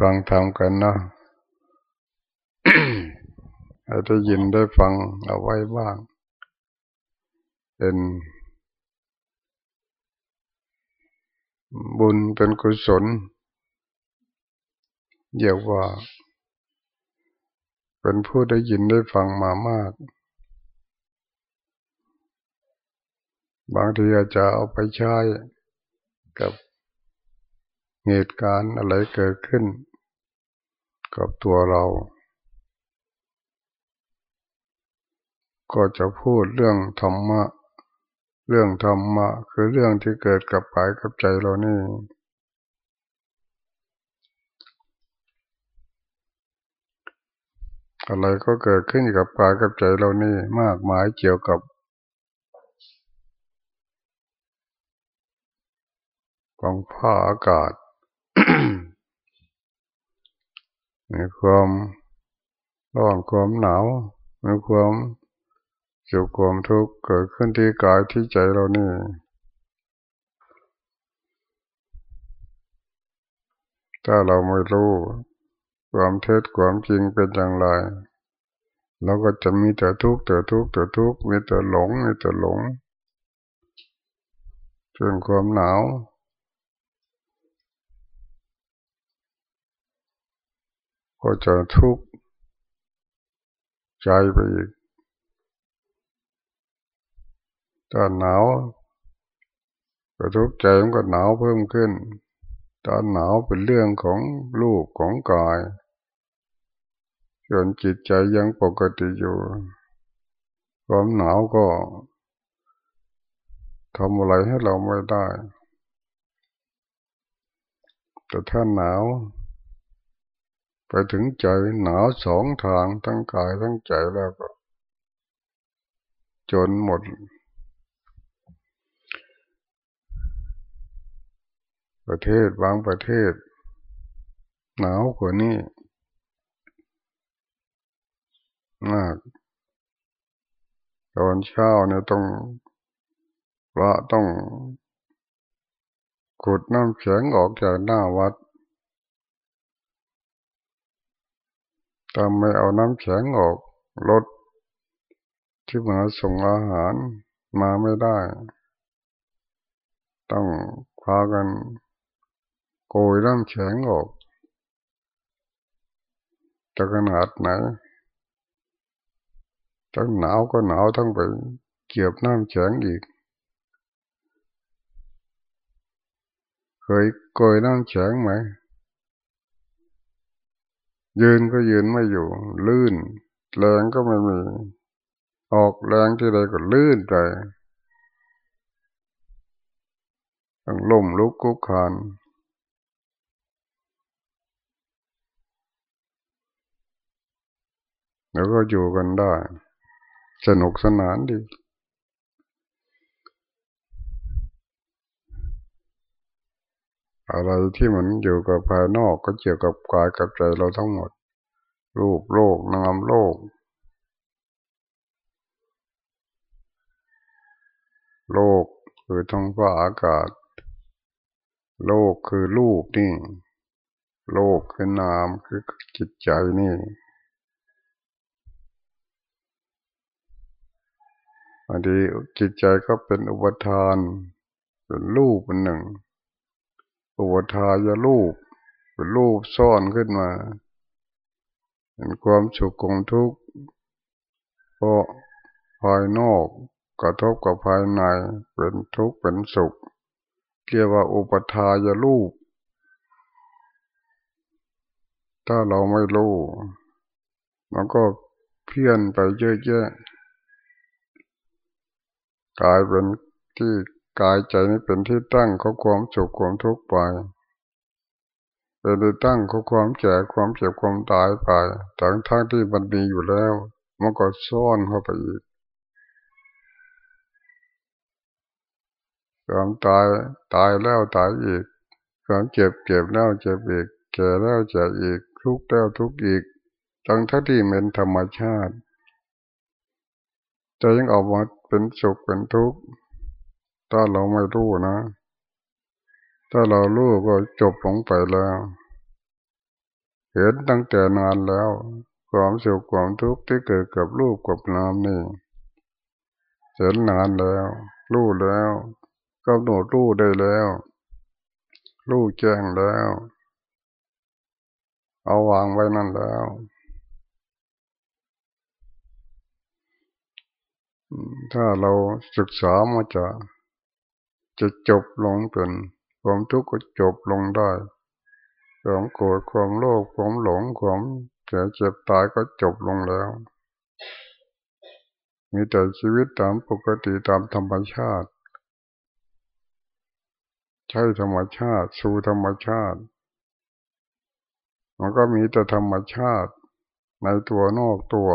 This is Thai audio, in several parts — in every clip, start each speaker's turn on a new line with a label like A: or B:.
A: ฟังทำกันเนาะให้ได้ยินได้ฟังเอาไว้บ้าง เป็นบุญเป็นกุศลเรียกว่า เป็นผู้ได้ยินได้ฟังมามาก บางทีอาจจะเอาไปใช้กับ เหตุการณ์อะไรเกิดขึ้น กับตัวเรา ก็จะพูดเรื่องธรรมะ เรื่องธรรมะ คือเรื่องที่เกิดกับกายกับใจเรานี่อะไรก็เกิดขึ้นกับกายกับใจเรานี่มากมายเกี่ยวกับกองผ้าอากาศ มีความร้อนความหนาวมีความสุขความทุกข์เกิดขึ้นที่กายที่ใจเรานี่ถ้าเราไม่รู้ ความเท็จความจริงเป็นอย่างไรเราก็จะมีแต่ทุกข์แต่ทุกข์แต่ทุกข์มีแต่หลงมีแต่หลงเรื่องความหนาว ก็จะทุกข์ใจไปอีกตอนหนาวก็ทุกข์ใจมันก็หนาวเพิ่มขึ้น ตอนหนาวเป็นเรื่องของรูปของกายส่วนจิตใจยังปกติอยู่ความหนาวก็ทำอะไรให้เราไม่ได้ แต่ถ้าหนาว ไปถึงใจหนาวสองทางทั้งกายทั้งใจแล้วก็ จนหมด ประเทศบางประเทศ หนาวกว่านี้มากตอนเช้าเนี่ยต้องพระต้องขุดน้ำแข็งออกจากหน้าวัด ถ้าไม่เอาน้ำแข็งออกรถที่มาส่งอาหารมาไม่ได้ ต้องพากันโกยน้ำแข็งออกจะขนาดไหนทั้งหนาวก็หนาวทั้งไปเกียวน้ำแข็งอีก เคยโกยน้ำแข็งไหม ยืนก็ยืนไม่อยู่ ลื่น แรงก็ไม่มี ออกแรงที่ใดก็ลื่นไปต้องล่มลุกคุกคานแล้วก็อยู่กันได้ สนุกสนานดี อะไรที่มันอยู่กับภายนอกก็เกี่ยวกับกายกับใจเราทั้งหมด รูปโลกนามโลก โลกคือท้องฟ้าอากาศ โลกคือรูปนี่ โลกคือนามคือจิตใจนี่บางทีจิตใจก็เป็นอุปทาน เป็นรูปเป็นหนึ่ง อุปทายรูปเป็นรูปซ่อนขึ้นมา เป็นความสุขของทุกข์เพราะภายนอกกระทบกับภายในเป็นทุกข์เป็นสุขเรียกว่าอุปทายรูป ถ้าเราไม่รู้มันก็เพี้ยนไปเยอะแยะกลายเป็นที่ กายใจนี้เป็นที่ตั้งของความสุขความทุกข์ไป เป็นที่ตั้งของความแก่ความเจ็บความตายไปทั้งทั้งที่มันมีอยู่แล้วมันก็ซ่อนเข้าไปอีกความตายตายแล้วตายอีกความเจ็บเจ็บแล้วเจ็บอีกแก่แล้วเจ็บอีก ทุกข์แล้วทุกข์อีกทั้งทั้งที่เป็นธรรมชาติจะยังออกมาเป็นสุขเป็นทุกข์ ถ้าเราไม่รู้นะ ถ้าเรารู้ก็จบลงไปแล้ว เห็นตั้งแต่นานแล้ว ความสุขความทุกข์ที่เกิดกับรูปกับนามนี่เห็นนานแล้ว รู้แล้วกำหนดรู้ได้แล้ว รู้แจ้งแล้ว เอาวางไว้นั่นแล้วถ้าเราศึกษามาจะ จะจบลงเป็นความทุกข์ก็จบลงได้ความโกรธความโลภความหลงความแก่เจ็บตายก็จบลงแล้ว มีแต่ชีวิตตามปกติตามธรรมชาติ ใช่ธรรมชาติ สู่ธรรมชาติมันก็มีแต่ธรรมชาติในตัวนอกตัว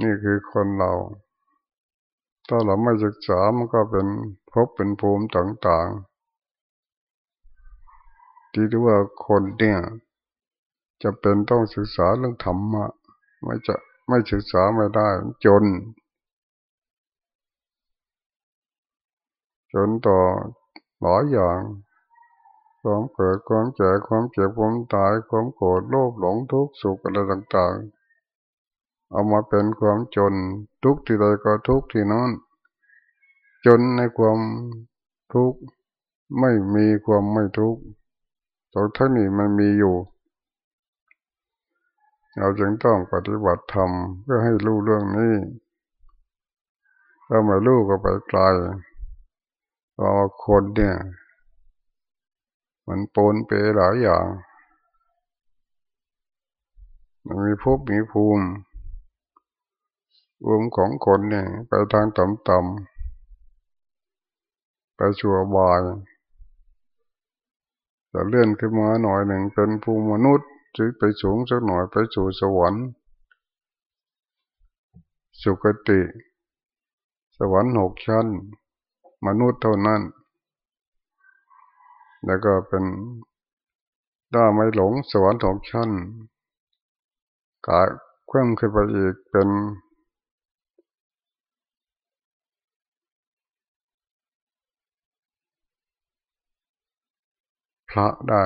A: นี่คือคนเรา ถ้าเราไม่ศึกษามันก็เป็นพบเป็นภูมิต่างๆ ที่เรียกว่าคนเนี่ยจะเป็นต้องศึกษาเรื่องธรรมะไม่จะไม่ศึกษาไม่ได้จน จนต่อหลายอย่างความเกิดความแก่ความเจ็บความตายความโกรธโลภหลงทุกข์สุขอะไรต่างๆ เอามาเป็นความจน ทุกที่ใดก็ทุกที่นั้นจนในความทุกข์ไม่มีความไม่ทุกข์ตรงท่านี้มันมีอยู่ เราจึงต้องปฏิบัติธรรมเพื่อให้รู้เรื่องนี้ถ้าไม่รู้ก็ไปไกลเพราะคนเนี่ย มันปนเปหลายอย่าง มันมีภพมีภูมิ ภูมิของคนเนี่ยไปทางต่ำๆไปชัวบายจะเลื่อนขึ้นมาหน่อยหนึ่งเป็นภูมิมนุษย์จะไปสูงสักหน่อยไปสู่สวรรค์ สุคติ สวรรค์หกชั้น มนุษย์เท่านั้น แล้วก็เป็นได้ไม่หลงสวรรค์หกชั้นกายเคลื่อนขึ้นไปอีกเป็น พระได้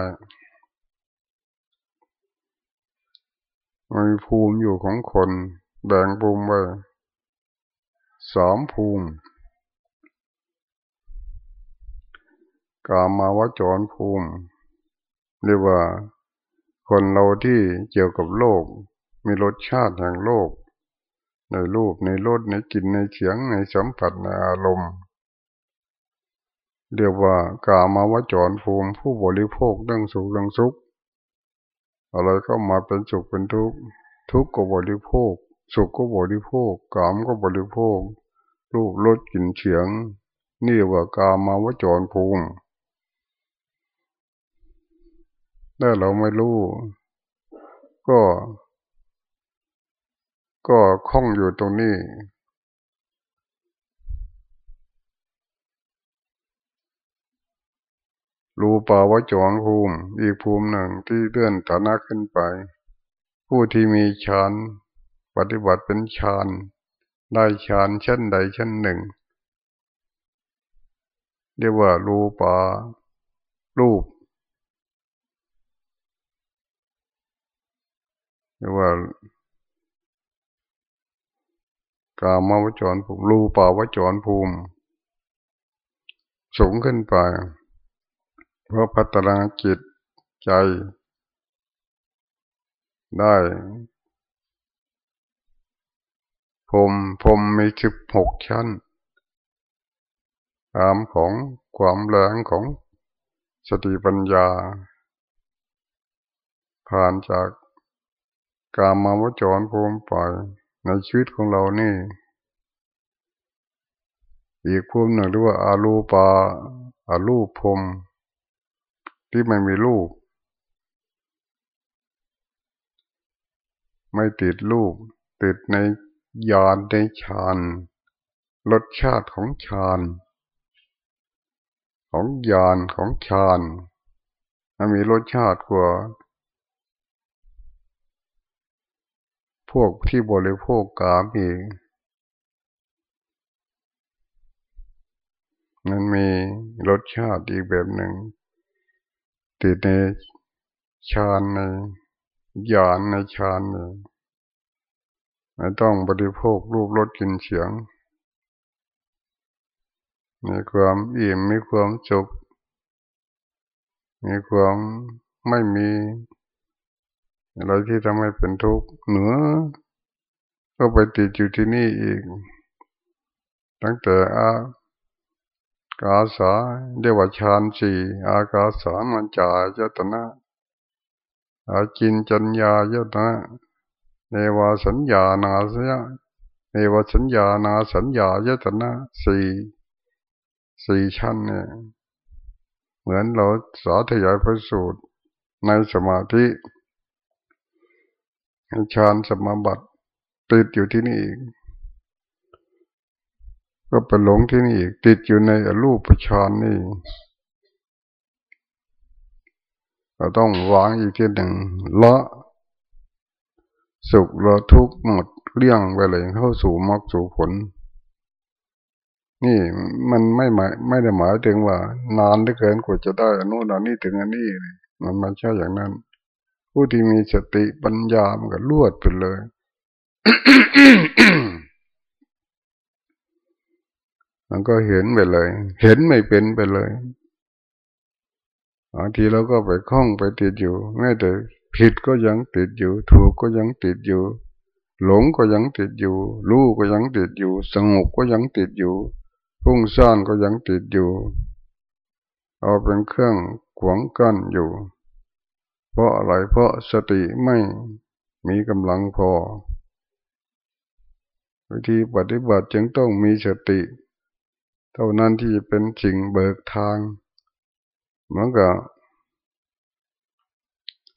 A: มีภูมิอยู่ของคนแบ่งภูมิไว้สามภูมิ กามาวจรภูมิ เรียกว่าคนเราที่เกี่ยวกับโลก มีรสชาติแห่งโลก ในรูปในรสในกลิ่นในเสียงในสัมผัสในอารมณ์ เรียกว่ากามาวจรภูมิผู้บริโภคเรื่องสุขเรื่องสุขอะไรก็มาเป็นสุขเป็นทุกข์ทุกข์ก็บริโภค สุขก็บริโภคกามก็บริโภค รูปรสกลิ่นเสียง นี่ว่ากามาวจรภูมิถ้าเราไม่รู้ ก็ ก็คล้องอยู่ตรงนี้ รูปาวจรภูมิ อีกภูมิหนึ่งที่เลื่อนฐานะขึ้นไป ผู้ที่มีฌานปฏิบัติเป็นฌานได้ฌานเช่นใดเช่นหนึ่ง เรียกว่ารูปารูปเรียกว่ากามาวจรภูมิรูปาวจรภูมิ สูงขึ้นไป เพราะพัฒนาจิตใจ ได้พรมพรมมีสิบหกชั้นตามของความแรงของสติปัญญา ผ่านจากกามาวจรภูมิไปในชีวิตของเรานี่ อีกภูมิหนึ่งเรียกว่าอารูปาอารูปพรม ที่ไม่มีลูกไม่ติดลูกติดในยานในฌานรสชาติของฌานของยานของฌานมันมีรสชาติกว่า พวกที่บริโภคกามีมันมีรสชาติอีกแบบหนึ่ง ติดในฌานในญาณในฌานนี่ไม่ต้องบริโภครูปรสกลิ่นเสียง มีความอิ่มมีความจุกมีความไม่มีอะไรที่ทำให้เป็นทุกข์เหนือก็ไปติดอยู่ที่นี่อีก ตั้งแต่อา กาสาเดียว่าฌานสี่อากาสามันจายตนะ อาจินจัญญายตนะเนวาสัญญานาสัญญาเนวสัญญานาสัญญายตนะสี่สี่ชั้นเนี่ยเหมือนเราสาธยายพระสูตรในสมาธิฌานสมาบัติติดอยู่ที่นี่อีก ก็ไปหลงที่นี่อีกติดอยู่ในอรูปฌานนี่เราต้องวางอีกทีหนึ่งละสุขละทุกข์หมดเลี่ยงไปเลยเข้าสู่มรรคสู่ผล นี่มันไม่หมายไม่ได้หมายถึงว่า นานได้เกินกว่าจะได้อนุนนี้ถึงอันนี้มันไม่ใช่อย่างนั้น ผู้ที่มีสติปัญญามันก็ลวดไปเลย มันก็เห็นไปเลย เห็นไม่เป็นไปเลยบางทีเราก็ไปคล้องไปติดอยู่แม้แต่ผิดก็ยังติดอยู่ ถูกก็ยังติดอยู่ หลงก็ยังติดอยู่รู้ก็ยังติดอยู่ สงบก็ยังติดอยู่พุ่งซ่านก็ยังติดอยู่ เอาเป็นเครื่องขวงกั้นอยู่ เพราะอะไรเพราะสติไม่มีกำลังพอ วิธีปฏิบัติจึงต้องมีสติ เท่านั้นที่เป็นสิ่งเบิกทาง เหมือนกับ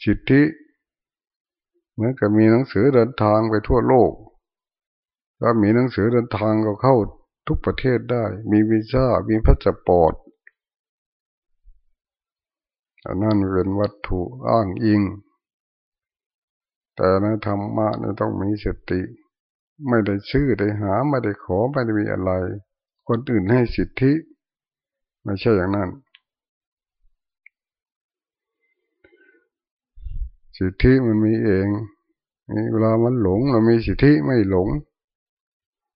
A: สิทธิเหมือนกับมีหนังสือเดินทางไปทั่วโลก ถ้ามีหนังสือเดินทางก็เข้าทุกประเทศได้ มีวีซ่ามีพาสปอร์ตอันนั้นเป็นวัตถุอ้างอิง แต่ในธรรมะนี่ต้องมีสติ ไม่ได้ชื่อได้หา ไม่ได้ขอ ไม่ได้มีอะไร คนอื่นให้สิทธิ ไม่ใช่อย่างนั้น สิทธิมันมีเองเวลามันหลงเรามีสิทธิไม่หลง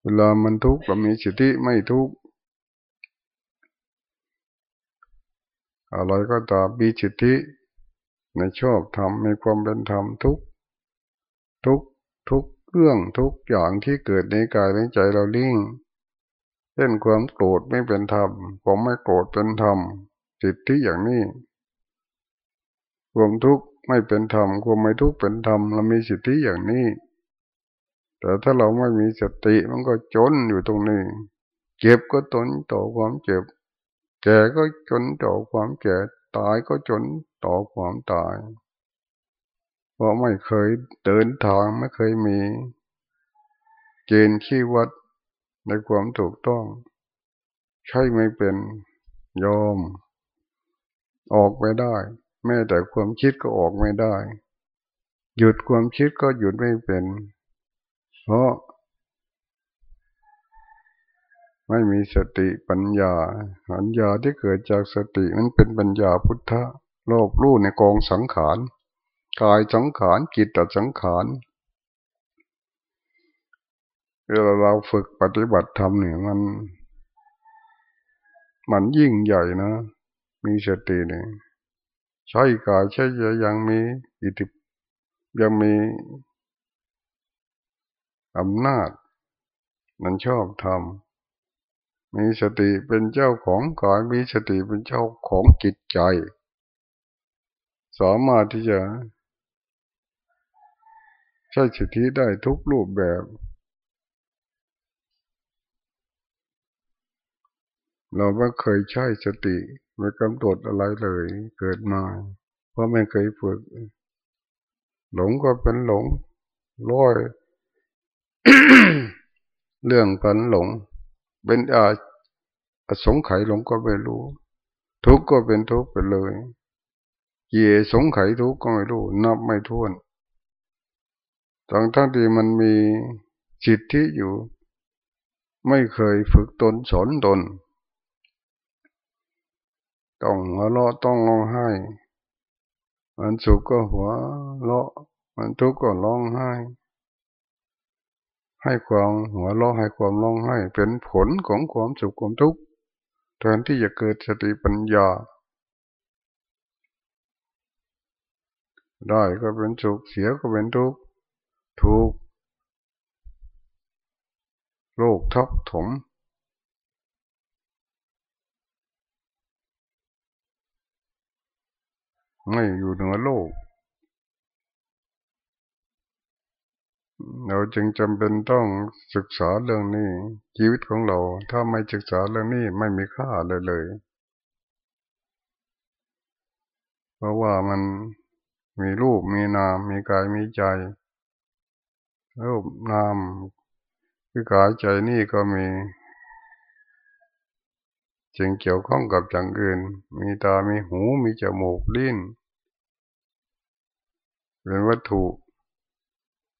A: เวลามันทุกข์เรามีสิทธิไม่ทุกข์อะไรก็ตามมีสิทธิในชอบธรรมในความเป็นธรรมทุกทุกทุกเรื่องทุกอย่างที่เกิดในกายในใจเราลิ่ง เช่นความโกรธไม่เป็นธรรมความไม่โกรธเป็นธรรมสิทธิอย่างนี้ความทุกข์ไม่เป็นธรรมความไม่ทุกข์เป็นธรรมเรามีสิทธิอย่างนี้ แต่ถ้าเราไม่มีสติมันก็จนอยู่ตรงนี้ เจ็บก็ตนต่อความเจ็บ แก่ก็จนต่อความแก่ ตายก็จนต่อความตาย เพราะไม่เคยเดินทางไม่เคยมี เกณฑ์ขี้วัด ในความถูกต้อง ใช่ไม่เป็นยอม ออกไปได้ แม้แต่ความคิดก็ออกไม่ได้ หยุดความคิดก็หยุดไม่เป็น เพราะ ไม่มีสติปัญญาปัญญาที่เกิดจากสตินั้นเป็นปัญญาพุทธะโลกรู้ในกองสังขารกายสังขารกิจตสังขาร เวลาเราฝึกปฏิบัติธรรมเนี่ยมัน มันยิ่งใหญ่นะ มีสติเนี่ยใช้กายใช้ใจยังมีอิทธิยังมีอำนาจ มันชอบทำมีสติเป็นเจ้าของกายมีสติเป็นเจ้าของจิตใจ สามารถที่จะ ใช้สติได้ทุกรูปแบบ เราไม่เคยใช้สติไม่กำหนดอะไรเลย เกิดมา เพราะไม่เคยฝึก หลงก็เป็นหลงร้อยเรื่องพันหลง เป็นอาสงไขหลงก็ไม่รู้ ทุกข์ก็เป็นทุกข์ไปเลยเย่สงไขทุกข์ก็ไม่รู้ นับไม่ถ้วนทั้งทั้งที่มันมีจิตที่อยู่ ไม่เคยฝึกตนสอนตน ต้องหัวเราะต้องร้องไห้ มันสุขก็หัวเราะ มันทุกข์ก็ร้องไห้ ให้ความหัวเราะให้ความร้องไห้ เป็นผลของความสุขความทุกข์แทนที่จะเกิดสติปัญญา ได้ก็เป็นสุขเสียก็เป็นทุกข์ทุกโลกทับถม ไม่อยู่เหนือโลก เราจึงจำเป็นต้องศึกษาเรื่องนี้ ชีวิตของเรา ถ้าไม่ศึกษาเรื่องนี้ไม่มีค่าเลยเลย เพราะว่ามันมีรูปมีนาม มีกายมีใจ รูปนามคือกายใจนี่ก็มี จึงเกี่ยวข้องกับอย่างอื่น มีตา มีหู มีจมูก ลิ้น เป็นวัตถุ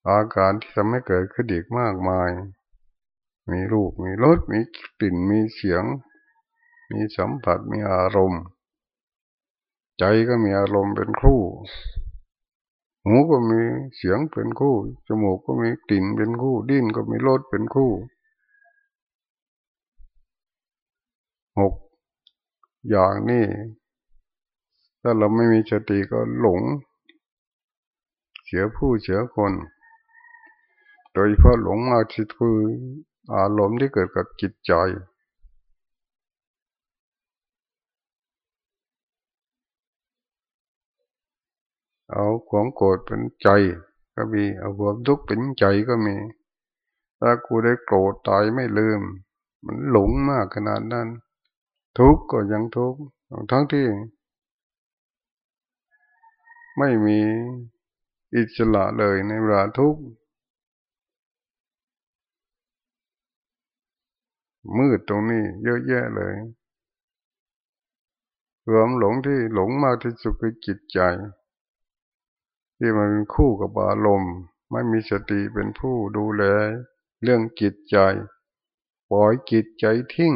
A: อาการที่ทำให้เกิดขึ้นอีกมากมาย มีรูป มีรส มีกลิ่น มีเสียง มีสัมผัส มีอารมณ์ ใจก็มีอารมณ์เป็นครูหูก็มีเสียงเป็นคู่ จมูกก็มีกลิ่นเป็นคู่ ดิ้นก็มีรสเป็นคู่ หกอย่างนี้ถ้าเราไม่มีสติก็หลง เสียผู้เสียคน โดยเพราะหลงมาที่คืออารมณ์ที่เกิดกับจิตใจเอาความโกรธเป็นใจก็มี เอาความทุกข์เป็นใจก็มี ถ้ากูได้โกรธตายไม่ลืม มันหลงมากขนาดนั้น ทุกข์ก็ยังทุกข์ทั้งที่ ไม่มีอิสระเลยในเวลาทุกข์มืดตรงนี้เยอะแยะเลยรวมหลงที่หลงมากที่สุดคือจิตใจ ที่มันเป็นคู่กับอารมณ์ไม่มีสติเป็นผู้ดูแล เรื่องจิตใจ ปล่อยจิตใจทิ้ง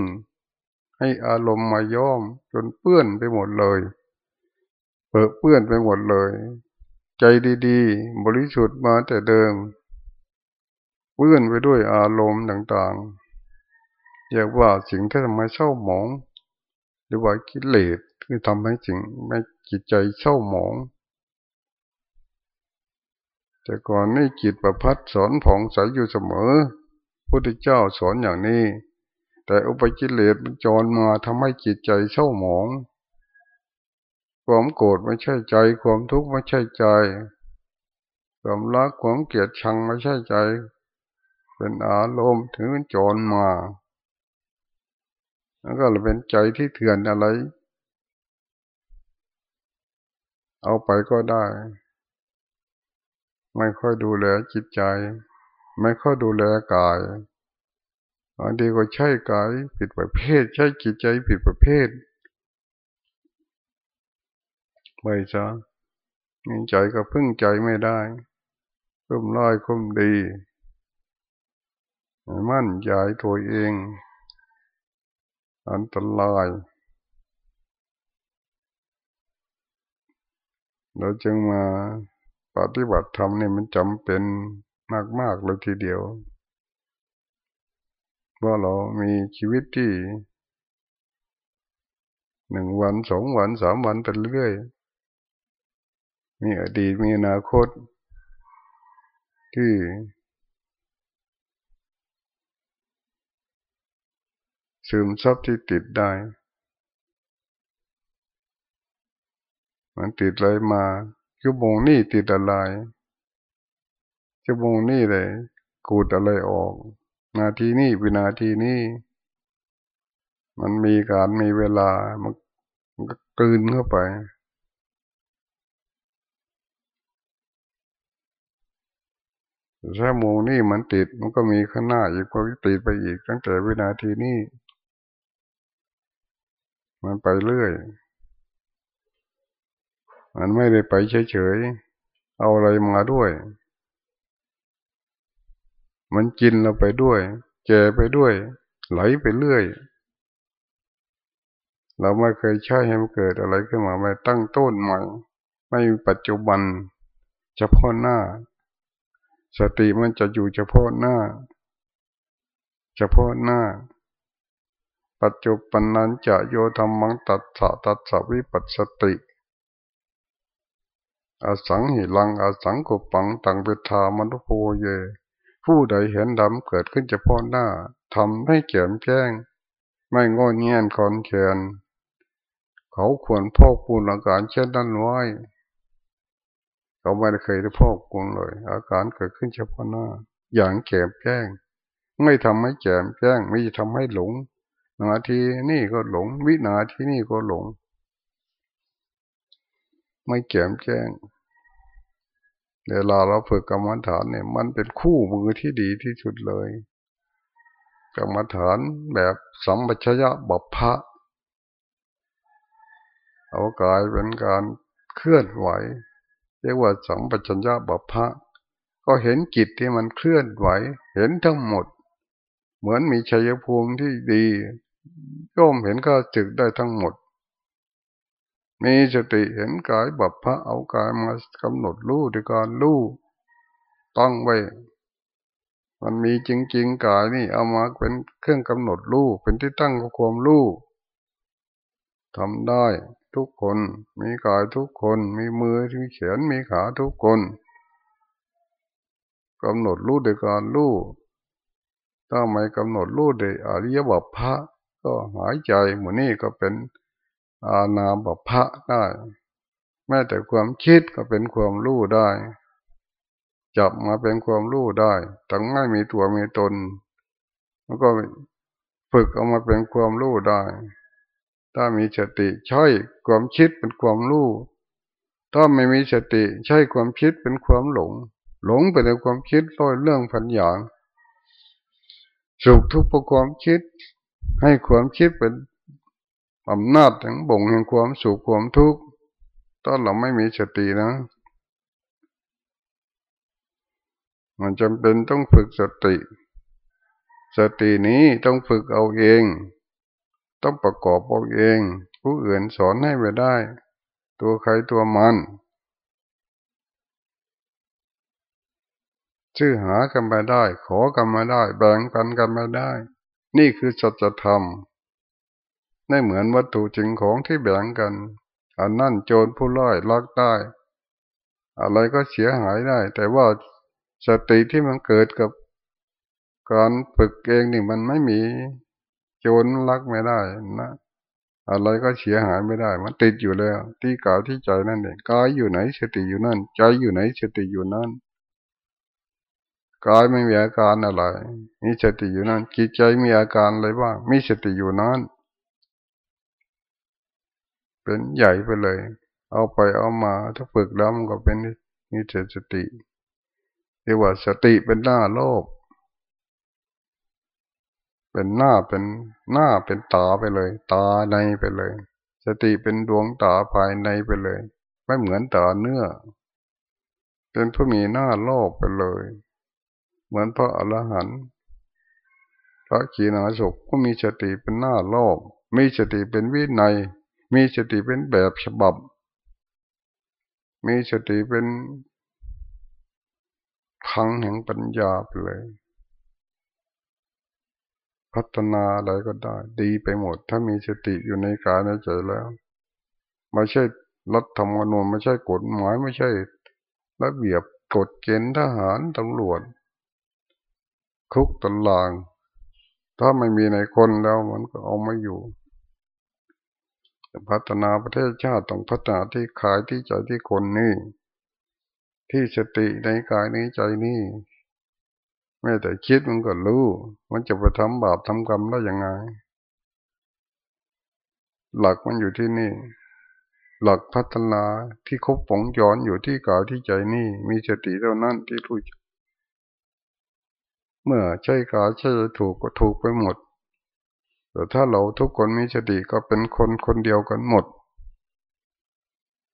A: ให้อารมณ์มาย้อมจนเปื้อนไปหมดเลยเปิดเปื้อนไปหมดเลย ใจดีๆ บริสุทธิ์มาแต่เดิม เปื้อนไปด้วยอารมณ์ต่างๆเรียกว่าสิ่งที่ทำให้เศร้าหมอง หรือว่ากิเลสคือทำให้สิ่งไม่จิตใจเศร้าหมอง แต่ก่อนนี่จิตประพัดสอนผ่องใสอยู่เสมอพุทธเจ้าสอนอย่างนี้ แต่อุปกิเลสมันจรมาทำให้จิตใจเศร้าหมอง ความโกรธไม่ใช่ใจ ความทุกข์ไม่ใช่ใจ ความรักความเกลียดชังไม่ใช่ใจ เป็นอารมณ์ถึงมันจรมาแล้วก็เป็นใจที่เถื่อนอะไร เอาไปก็ได้ ไม่ค่อยดูแลจิตใจ ไม่ค่อยดูแลกาย บางทีก็ใช่กายผิดประเภท ใช่จิตใจผิดประเภทไม่จ้ามีใจก็พึ่งใจไม่ได้คุ้มร้อยคุ้มดีมั่นใจตัวเอง อันตรายเราจึงมาปฏิบัติธรรมนี่มันจำเป็นมากๆเลยทีเดียว ว่าเรามีชีวิตที่หนึ่งวันสองวันสามวันไปเรื่อย มีอดีตมีอนาคต ที่ ซึมซับที่ติดได้ มันติดอะไรมาชั่วโมงนี้ติดอะไรชั่วโมงนี้เลยกูดอะไรออก นาทีนี้วินาทีนี้ มันมีการมีเวลา มันก็กลืนเข้าไปถ้าโมงนี่มันติดมันก็มีข้างหน้าอีกก็ติดไปอีก ตั้งแต่วินาทีนี้ มันไปเรื่อย มันไม่ได้ไปเฉยๆ เอาอะไรมาด้วย มันกินเราไปด้วย แก่ไปด้วย ไหลไปเรื่อย เราไม่เคยใช้ให้มันเกิดอะไรขึ้นมาไม่ตั้งต้นใหม่ ไม่มีปัจจุบันเฉพาะหน้า สติมันจะอยู่เฉพาะหน้า เฉพาะหน้า ปัจจุบันนั้นจะโยธรรมังตัดสะตัดสวิปัสสติอสังหิลังอสังกุปังตังเปทามนุโพเย ผู้ใดเห็นดำเกิดขึ้นเฉพาะหน้าทำให้เกี่ยมแจ้ง ไม่งอเงียนคอนเขียนเขาควรพอกปูนอาการเช่นนั้นไว้เขาไม่ได้เคยได้พอกปูนเลย อาการเกิดขึ้นเฉพาะหน้า อย่างแก่มแจ้ง ไม่ทำให้แจมแจ้ง ไม่ทำให้หลงนาทีนี่ก็หลง วินาทีนี่ก็หลง ไม่แจมแจ้ง เวลาเราฝึกกรรมฐานเนี่ย มันเป็นคู่มือที่ดีที่สุดเลยกรรมฐานแบบสัมปชัญญะบัพพะเอากายเป็นการเคลื่อนไหว เรียกว่าสัมปชัญญะบัพพะก็เห็นจิตที่มันเคลื่อนไหว เห็นทั้งหมด เหมือนมีชัยภูมิที่ดีย่อมเห็นข้าจึกได้ทั้งหมด มีสติเห็นกายบัพพะเอากายมากำหนดรู้ด้วยการรู้ต้องไว้ มันมีจริง ๆ กายนี่เอามาเป็นเครื่องกำหนดรู้เป็นที่ตั้งของความรู้ทำได้ทุกคนมีกายทุกคนมีมือมีแขนมีขาทุกคนกำหนดรู้ด้วยการรู้ถ้าไม่กำหนดรู้ด้วยอริยบัพพะก็หายใจหมือนี่ก็เป็น อาณาบพพะได้ แม้แต่ความคิดก็เป็นความรู้ได้ จับมาเป็นความรู้ได้ตั้งไม่มีตัวมีตน แล้วก็ฝึกออกมาเป็นความรู้ได้ ถ้ามีสติใช้ความคิดเป็นความรู้ถ้าไม่มีสติใช้ความคิดเป็นความหลง หลงไปในความคิดลอยเรื่องพันอย่างสุขทุกข์ประความคิด ให้ความคิดเป็น อำนาจถึงบ่งแห่งความสุขความทุกข์ถ้าเราไม่มีสตินะ มันจำเป็นต้องฝึกสติ สตินี้ต้องฝึกเอาเอง ต้องประกอบเอาเอง ผู้อื่นสอนให้ไม่ได้ ตัวใครตัวมันชื่อหากันไม่ได้ ขอกันไม่ได้ แบ่งกันกันไม่ได้ นี่คือสัจธรรม ไม่เหมือนวัตถุจริงของที่แบ่งกัน อันนั่นโจรผู้ร้ายลักได้ อะไรก็เสียหายได้ แต่ว่าสติที่มันเกิดกับการฝึกเองนี่มันไม่มี โจรลักไม่ได้นะอะไรก็เสียหายไม่ได้ มันติดอยู่แล้ว ที่กายที่ใจนั่นเองกายอยู่ไหนสติอยู่นั่น ใจอยู่ไหนสติอยู่นั่นกายไม่มีอาการอะไร มีสติอยู่นั่นจิตใจมีอาการอะไรบ้าง มีสติอยู่นั่น เป็นใหญ่ไปเลย เอาไปเอามาถ้าฝึกแล้วมันก็เป็นนิสติเรียกว่าสติเป็นหน้าโลก เป็นหน้าเป็นหน้าเป็นตาไปเลย ตาในไปเลย สติเป็นดวงตาภายในไปเลย ไม่เหมือนตาเนื้อ เป็นผู้มีหน้าโลกไปเลย เหมือนพระอรหันต์พระขีณาสกก็มีสติเป็นหน้าโลก มีสติเป็นวินัย มีสติเป็นแบบฉบับ มีสติเป็นพังแห่งปัญญาไปเลย พัฒนาอะไรก็ได้ ดีไปหมด ถ้ามีสติอยู่ในกายในใจแล้ว ไม่ใช่รัฐธรรมนูญไม่ใช่กฎหมายไม่ใช่ระเบียบกฎเกณฑ์ทหารตำรวจ คุกตาราง ถ้าไม่มีในคนแล้วมันก็เอาไม่อยู่ พัฒนาประเทศชาติต้องพัฒนาที่ขายที่ใจที่คนนี่ ที่สติในกายในใจนี่แม้แต่คิดมันก็รู้ มันจะไปทำบาปทำกรรมได้ยังไง หลักมันอยู่ที่นี่ หลักพัฒนาที่คบปองย้อนอยู่ที่กายที่ใจนี่ มีสติเท่านั้นที่รู้เมื่อใช่กายใช่ถูกก็ถูกไปหมด แต่ถ้าเราทุกคนมีสติก็เป็นคนคนเดียวกันหมด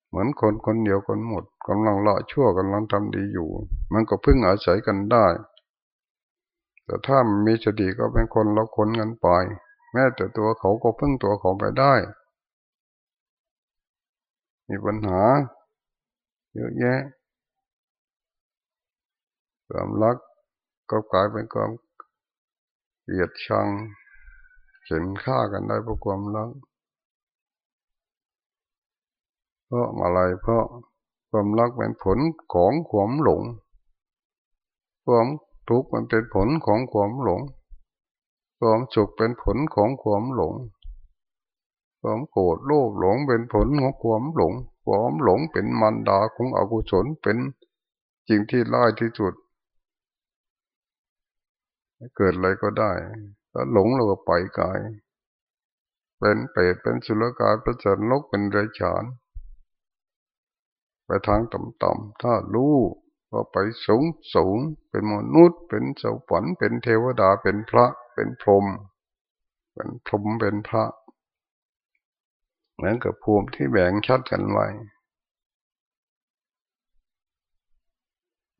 A: เหมือนคนคนเดียวกันหมดกำลังละชั่วกำลังทำดีอยู่ มันก็พึ่งอาศัยกันได้ แต่ถ้ามีสติก็เป็นคนละคนกันไปแม้แต่ตัวเขาก็พึ่งตัวเขาไปได้ มีปัญหา เยอะแยะความรักก็กลายเป็นความเกลียดชัง เข็นฆ่ากันได้เพราะความรักเพราะอะไรเพราะความรักเป็นผลของความหลง ความทุกข์มันเป็นผลของความหลง ความสุขเป็นผลของความหลง ความโกรธโลภหลงเป็นผลของความหลง ความหลงเป็นมันดาของอกุศลเป็นจริงที่ร้ายที่สุด เกิดอะไรก็ได้ ถ้าหลงเราก็ปล่อยกาย เป็นเปรตเป็นสุรกายเป็นสัตว์ลกเป็นไรฉาน ไปทางต่ำๆถ้ารู้ก็ไปสูงสูงเป็นมนุษย์ เป็นสวรรค์เป็นเทวดาเป็นพระเป็นพรหมเป็นพรหมเป็นพระเหมือนกับภูมิที่แบ่งชัดกันไว้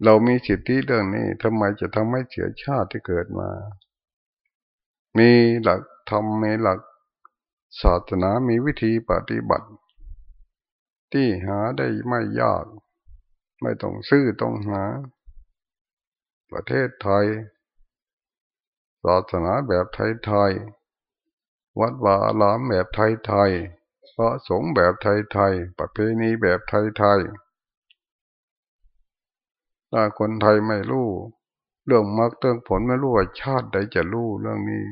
A: เรามีสิทธิเรื่องนี้ทำไมจะทำให้เสียชาติที่เกิดมา มีหลักธรรมมีหลักศาสนามีวิธีปฏิบัติ ที่หาได้ไม่ยาก ไม่ต้องซื้อต้องหา ประเทศไทย ศาสนาแบบไทยๆวัดวาอารามแบบไทยๆพระสงฆ์แบบไทยๆประเพณีแบบไทยๆถ้าคนไทยไม่รู้ เรื่องมรรคเรื่องผลไม่รู้ว่าชาติใดจะรู้เรื่องนี้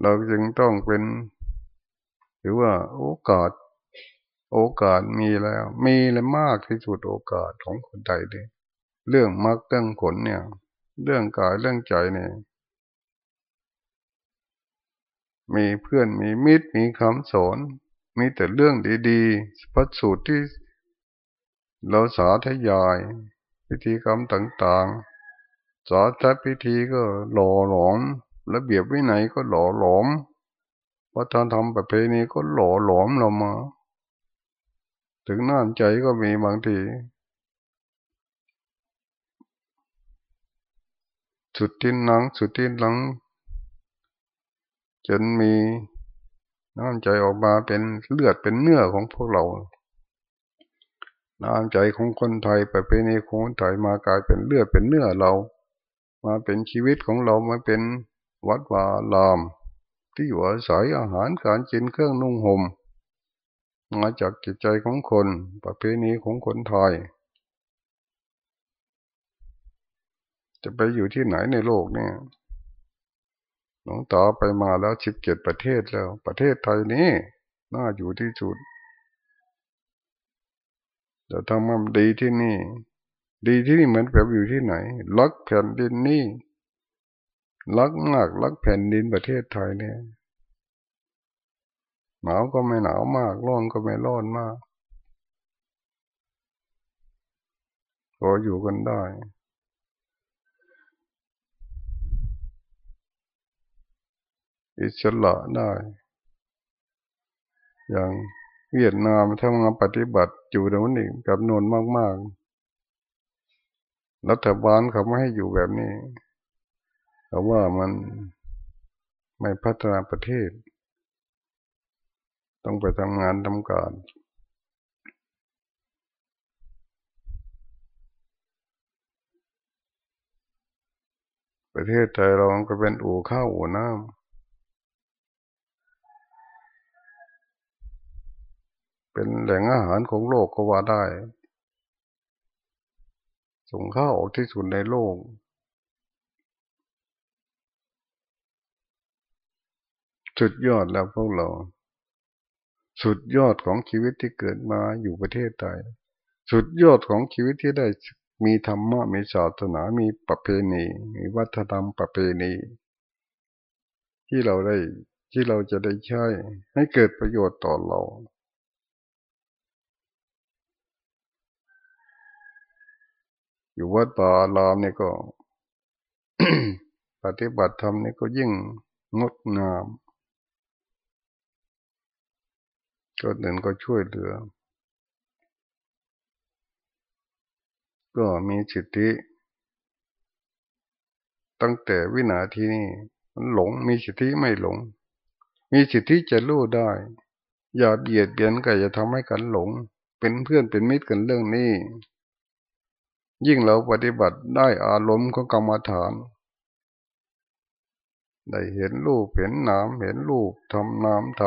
A: เราจึงต้องเป็น หรือว่าโอกาส โอกาสมีแล้ว มีเลยมากที่สุดโอกาสของคนไทยเลยเรื่องมรรคเรื่องผลเนี่ย เรื่องกายเรื่องใจเนี่ยมีเพื่อนมีมิตรมีคำสอน มีแต่เรื่องดีๆพระสูตรที่ เราสาธยาย พิธีกรรมต่างๆ สาธพิธีก็หล่อหลอมระเบียบวินัยก็หล่อหลอมวัฒนธรรมประเพณีก็หล่อหลอมเรามา ถึงน่านใจก็มีบางที สุดที่นังสุดที่หลัง จนมีน้ำใจออกมาเป็นเลือดเป็นเนื้อของพวกเรา น้ำใจของคนไทยประเพณีของคนไทยมากลายเป็นเลือดเป็นเนื้อเรา มาเป็นชีวิตของเรามาเป็นวัดวาลาม ที่อยู่อาศัยอาหารการกินเครื่องนุ่งหม่มมาจากจิตใจของคนประเพณีของคนไทย จะไปอยู่ที่ไหนในโลกเนี่ยหลวงตาไปมาแล้วสิบเจ็ดประเทศแล้ว ประเทศไทยนี้น่าอยู่ที่สุด จะทำมันดีที่นี่ ดีที่นี่เหมือนแบบอยู่ที่ไหนลักแผ่นดินนี่รักมากรักแผ่นดินประเทศไทยเนี่ยหนาวก็ไม่หนาวมากร้อนก็ไม่ร้อนมากพออยู่กันได้ อิสระได้ อย่าง เวียดนามทำงานปฏิบัติอยู่ตรงนี้กับนวนมากๆ รัฐบาลเขาไม่ให้อยู่แบบนี้เพราะว่ามันไม่พัฒนาประเทศ ต้องไปทำงานทำการประเทศไทยเราก็เป็นอู่ข้าวอู่น้ำ เป็นแหล่งอาหารของโลกก็ว่าได้ ส่งข้าวออกที่สุดในโลก สุดยอดแล้วพวกเรา สุดยอดของชีวิตที่เกิดมาอยู่ประเทศไทย สุดยอดของชีวิตที่ได้มีธรรมะมีศาสนามีประเพณี มีวัฒนธรรมประเพณี ที่เราได้ที่เราจะได้ใช้ให้เกิดประโยชน์ต่อเรา อยู่วัดป่าลามนี่ก็ ปฏิบัติธรรมนี่ก็ยิ่งงดงามก็หนึ่งก็ช่วยเหลือ ก็มีสิทธิ ตั้งแต่วินาทีนี้มันหลงมีสิทธิไม่หลง มีสิทธิจะรู้ได้ อย่าเบียดเบียนก็จะทำให้กันหลง เป็นเพื่อนเป็นมิตรกันเรื่องนี้ ยิ่งเราปฏิบัติได้อารมณ์ของกรรมฐาน ได้เห็นรูปเห็นนามเห็นรูปทำนามท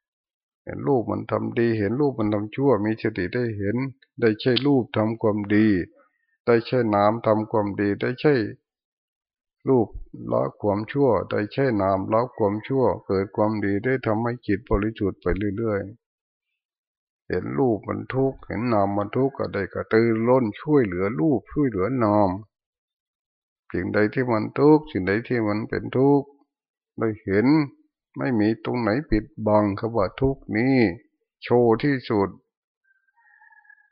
A: ำเห็นรูปมันทำดี เห็นรูปมันทำชั่ว มีสติได้เห็น ได้ใช่รูปทำความดี ได้ใช่นามทำความดี ได้ใช่รูปละความชั่ว ได้ใช่นามละความชั่ว เกิดความดีได้ทำให้จิตบริสุทธิ์ไปเรื่อยๆ เห็นรูปมันทุกข์เห็นนามมันทุกข์ก็ได้กระตือร้นช่วยเหลือรูปช่วยเหลือนามสิ่งใดที่มันทุกข์สิ่งใดที่มันเป็นทุกข์ได้เห็นไม่มีตรงไหนปิดบังคำว่าทุกข์นี้ โชว์ที่สุด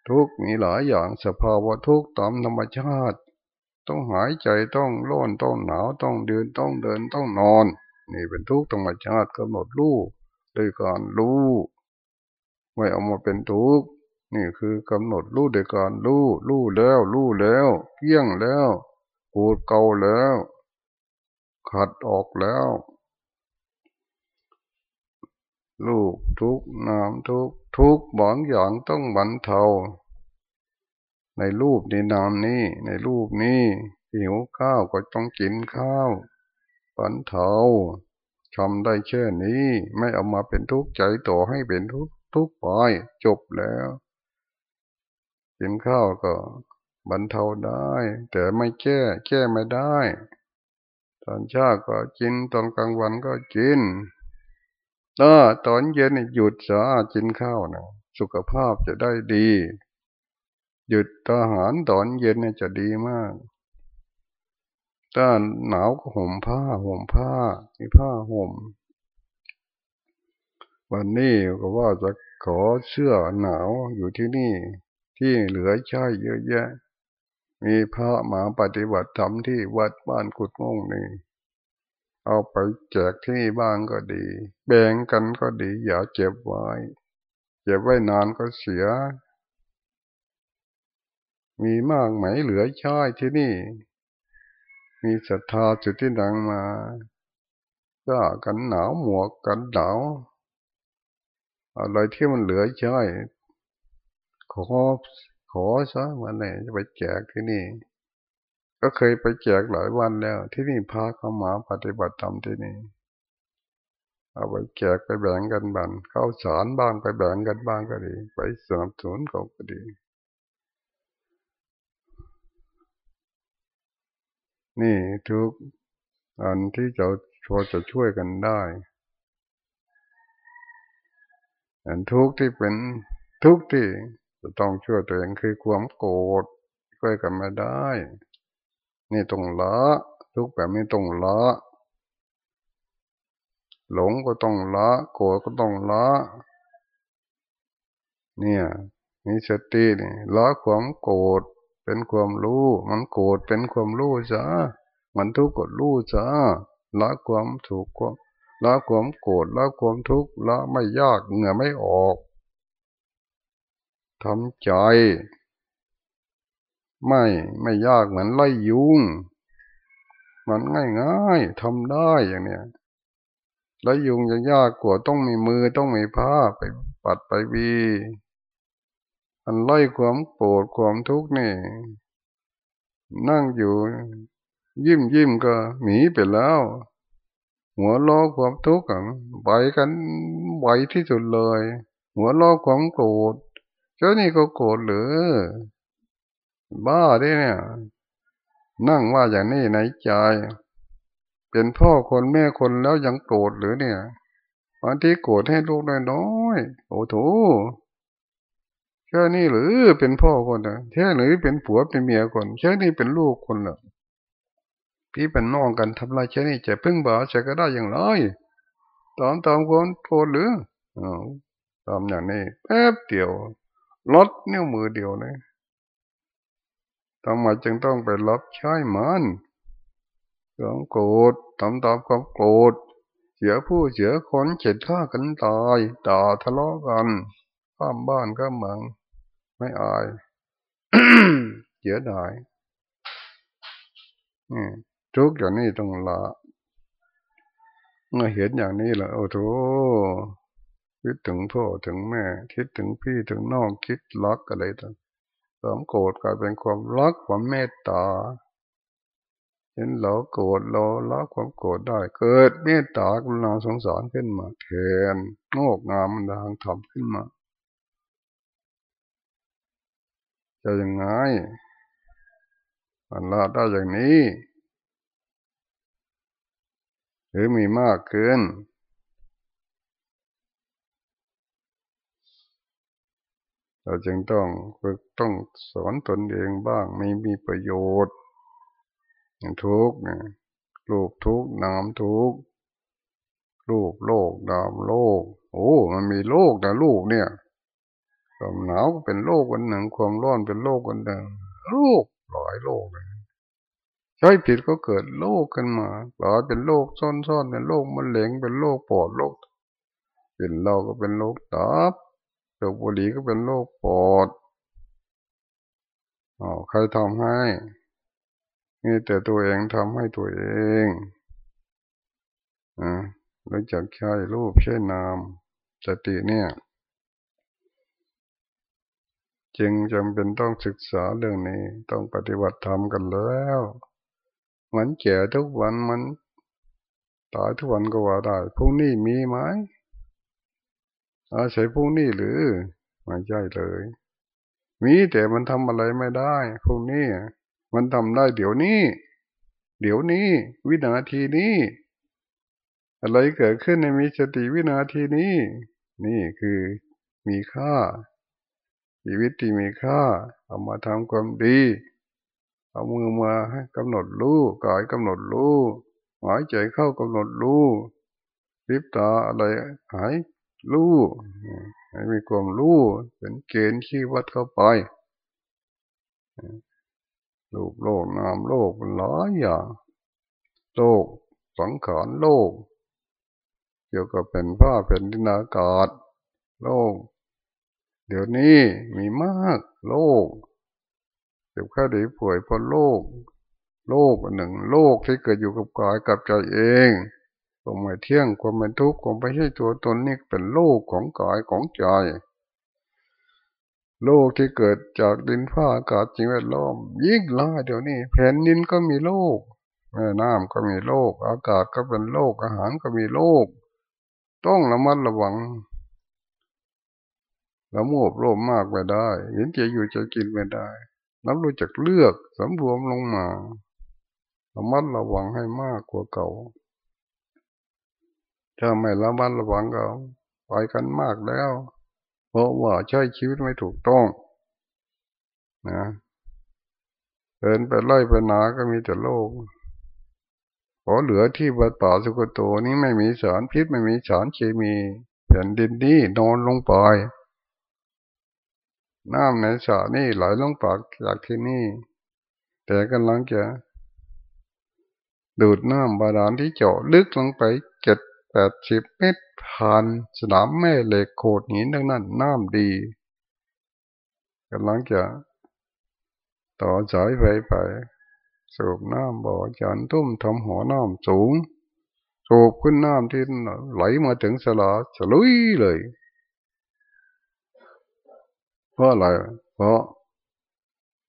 A: ทุกข์มีหลายอย่างสภาวะทุกข์ตามธรรมชาติ ต้องหายใจต้องร้อนต้องหนาวต้องเดินต้องเดินต้องนอน นี่เป็นทุกข์ธรรมชาติกำหนดรู้โดยการรู้ ไม่เอามาเป็นทุกข์นี่คือกำหนดรู้โดยการรู้รู้แล้วรู้แล้วเกี้ยงแล้วปูดเกาแล้ว ขัดออกแล้วรูปทุกนามทุกทุกบางอย่างต้องบรรเทา ในรูปในนามนี้ ในรูปนี้หิวข้าวก็ต้องกินข้าวฝันเทาทำได้แค่นี้ ไม่เอามาเป็นทุกข์ใจต่อให้เป็นทุกข์ ทุกข์ไปจบแล้วกินข้าวก็บรรเทาได้ แต่ไม่แก้แก้ไม่ได้ ตอนเช้าก็กินตอนกลางวันก็กินถ้าตอนเย็นหยุดสากินข้าวนะสุขภาพจะได้ดี หยุดอาหารตอนเย็นเนี่ยจะดีมาก ถ้าหนาวก็ห่มผ้าห่มผ้ามีผ้าห่ม วันนี้ก็ว่าจะขอเสื้อหนาวอยู่ที่นี่ที่เหลือใช้เยอะแยะ มีพระมาปฏิบัติธรรมที่วัดบ้านกุดงงนี่เอาไปแจกที่บ้านก็ดี แบ่งกันก็ดีอย่าเจ็บไว้เจ็บไว้นานก็เสีย มีมากไหมเหลือใช้ที่นี่ มีศรัทธาจุดที่ดังมา ก็กันหนาวหมวกกันหนาว อะไรที่มันเหลือใช้ขอขอซะวันไหนจะไปแจกที่นี่ ก็เคยไปแจกหลายวันแล้ว ที่นี่พาเข้ามาปฏิบัติธรรมที่นี่ เอาไปแจกไปแบ่งกันบ้างเข้าสารบ้างไปแบ่งกันบ้างก็ดี ไปสนับสนุนก็ดี นี่ทุกอันที่จะพอจะช่วยกันได้ ทุกที่เป็นทุกที่จะต้องช่วยตัวเองคือความโกรธช่วยกันไม่ได้ นี่ตรงละทุกแบบนี้ตรงละหลงก็ต้องละโกรธก็ต้องละเนี่ยมีสตินี่ละความโกรธเป็นความรู้ มันโกรธเป็นความรู้ซะมันทุกข์ก็รู้ซะละความถูกก็ ละความโกรธละความทุกข์ละไม่ยากเหงื่อไม่ออกทำใจ ไม่ไม่ยากเหมือนไล่ยุง มันง่ายง่ายทำได้อย่างเนี้ยไล่ยุงจะยากกว่าต้องมีมือต้องมีผ้าไปปัดไปวีอันไล่ความโกรธความทุกข์นี่ นั่งอยู่ ยิ้มยิ้มก็หนีไปแล้ว หัวล้อความทุกข์ไปกันไหวที่สุดเลย หัวล้อความโกรธเจ้านี่ก็โกรธหรือ บ้าดิเนี่ย นั่งว่าอย่างนี้ในใจเป็นพ่อคนแม่คนแล้วยังโกรธหรือเนี่ยบางทีโกรธให้ลูกน้อยๆโอ้โถแค่นี้หรือเป็นพ่อคนนะแค่หรือเป็นผัวเป็นเมียคนแค่นี้เป็นลูกคนละ พี่เป็นน้องกันทำไรแค่นี้จะพึ่งบ่าจะก็ได้อย่างไรตามตามคนโทษหรืออตามอย่างนี้แป๊บเดียวลดนิ้วมือเดียวเลยทำไมจึงต้องไปรับใช้มันความโกรธทำตามความโกรธเสียผู้เสียคนเจ็ดฆ่ากันตายด่าทะเลาะกันข้ามบ้านข้ามเมืองไม่อายเสียดาย ทุกอย่างนี้ต้องละเมื่อเห็นอย่างนี้แหละโอ้โหคิดถึงพ่อถึงแม่ คิดถึงพี่ถึงน้องคิดรักอะไรต่างความโกรธกลายเป็นความรักความเมตตาเห็นเราโกรธเราละความโกรธได้ เกิดเมตตากรุณาสงสารขึ้นมาแทนงอกงามมันทางธรรมขึ้นมาจะยังไงมันละได้อย่างนี้ หรือมีมากเกินเราจึงต้องฝึกต้องสอนตนเองบ้างไม่มีประโยชน์ทุกเนี่ยรูปทุกนามทุกรูปโลกนามโลก โอ้มันมีโลกนะลูกเนี่ยความหนาวเป็นโลกวันหนึ่ง ความร้อนเป็นโลกวันหนึ่งโลกหลายโลกเลย ใช่ผิดก็เกิดโลกขึ้นมาหลายเป็นโลกซ่อนๆเป็นโลกมะเร็งเป็นโลกปอดโลกเป็นเราก็เป็นโลกตับสูบบุหรี่ก็เป็นโรคปอดอ๋อใครทำให้มีแต่ตัวเองทำให้ตัวเองอ่ารู้จักใช้รูปใช้นามสติเนี่ย จึงจำเป็นต้องศึกษาเรื่องนี้ต้องปฏิบัติธรรมกันแล้ว มันแก่ทุกวันมันตายทุกวันก็ว่าได้พรุ่งนี้มีไหมอาศัยพวกนี้หรือไม่ใช่เลย มีแต่มันทำอะไรไม่ได้พวกนี้มันทำได้เดี๋ยวนี้ เดี๋ยวนี้ วินาทีนี้ อะไรเกิดขึ้นในมีสติวินาทีนี้ นี่คือมีค่าชีวิตที่มีค่าเอามาทำความดี เอามือมาให้กำหนดรู้กายกำหนดรู้หายใจเข้ากำหนดรู้ลิบตาอะไรหายรู้ให้มีความรู้เป็นเกณฑ์ที่วัดเข้าไปโลกโลกนามโลกหลายอย่างโลกสังขารโลก เกี่ยวกับเป็นผ้าเป็นดินอากาศ โลก เดี๋ยวนี้มีมากโลก เจ็บแค่ดีป่วยเพราะโลกโลกหนึ่งโลกที่เกิดอยู่กับกายกับใจเองความไม่เที่ยงความเป็นทุกข์ความไม่ใช่ตัวตนนี่เป็นโลกของกายของใจ โลกที่เกิดจากดินฟ้าอากาศจริงแวดล้อมยิ่งล่าเดี๋ยวนี้แผ่นดินก็มีโลกแม่น้ำก็มีโลก อากาศก็เป็นโลกอาหารก็มีโลก ต้องระมัดระวังละโมบโลภมากไปได้เห็นใจอยู่ใจกินไม่ได้ นับรู้จักเลือกสำรวมลงมาระมัดระวังให้มากกว่าเก่า ถ้าไม่ระมัดระวังก็ไปกันมากแล้ว เพราะว่าใช้ชีวิตไม่ถูกต้อง นะเดินไปไล่ไปนาก็มีแต่โลกขอเหลือที่วัดป่าสุกโตนี้ไม่มีสารพิษไม่มีสารเคมีแผ่นดินนี้นอนลงไป น้ำในสระนี่ไหลลงปากจากที่นี่ แต่กำลังจะดูดน้ำบาดาลที่เจาะลึกลงไปเจ็ดแปดสิบเมตรผ่านสนามแม่เหล็กโขดหินดังนั้นน้ำดีกำลังจะต่อสายไฟไป สูบน้ำบ่อจันทุ่มทำหัวน้ำสูง สูบขึ้นน้ำที่ไหลมาถึงสลาฉลุยเลย ราะอะไรเพราะ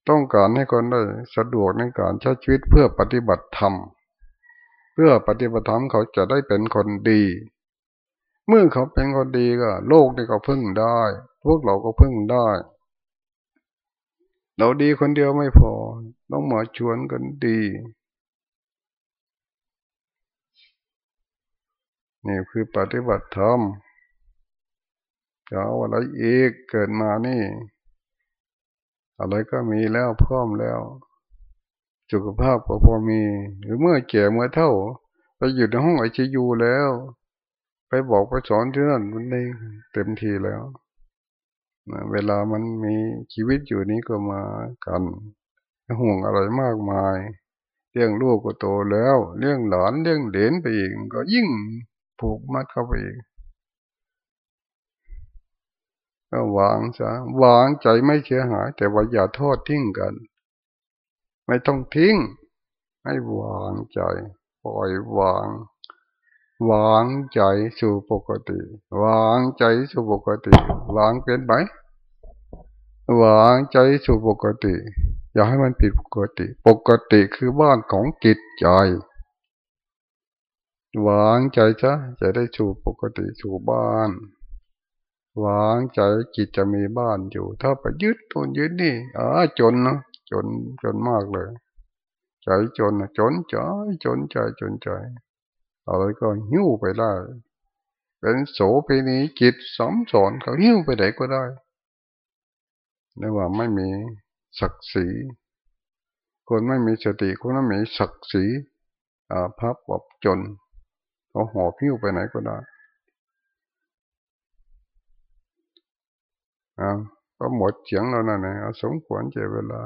A: ต้องการให้คนได้สะดวกในการใช้ชีวิตเพื่อปฏิบัติธรรม เพื่อปฏิบัติธรรมเขาจะได้เป็นคนดี เมื่อเขาเป็นคนดีก็ โลกนี่ก็พึ่งได้ พวกเราก็พึ่งได้ เราดีคนเดียวไม่พอ ต้องมาชวนกันดีนี่คือปฏิบัติธรรม จะเอาอะไรอีกเกิดมานี่ อะไรก็มีแล้วพร้อมแล้ว สุขภาพก็พอมี หรือเมื่อแก่เมื่อเท่าไปอยู่ในห้องไอซียูแล้ว ไปบอกไปสอนที่นั่นมันได้เต็มทีแล้วเวลามันมีชีวิตอยู่นี้ก็มากันห่วงอะไรมากมายเลี้ยงลูกก็โตแล้วเลี้ยงหลานเลี้ยงเด่นไปอีกก็ยิ่งผูกมัดเข้าไปอีก ก็วางซะวางใจไม่เสียหาย แต่ว่าอย่าโทษทิ้งกัน ไม่ต้องทิ้ง ให้วางใจ ปล่อยวาง วางใจสู่ปกติ วางใจสู่ปกติ วางเป็นไหมวางใจสู่ปกติ อย่าให้มันผิดปกติ ปกติคือบ้านของจิตใจ วางใจซะจะได้สู่ปกติสู่บ้าน วางใจจิตจะมีบ้านอยู่ ถ้าไปยึดตัวยึดนี่อ่าจนนะจนจนมากเลย ใจจนจนใจจนใจจนใจอะไรก็หิ้วไปได้เป็นโสเภณีจิตสมสอนเขาหิ้วไปไหนก็ได้นี่ว่าไม่มีศักดิ์ศรีคนไม่มีสติคนไม่มีศักดิ์ศรีอาภัพบบจนเขาหอบหิ้วไปไหนก็ได้ อ่าก็หมดเสียงแล้วนะเนี่ยสมควรเจเวลา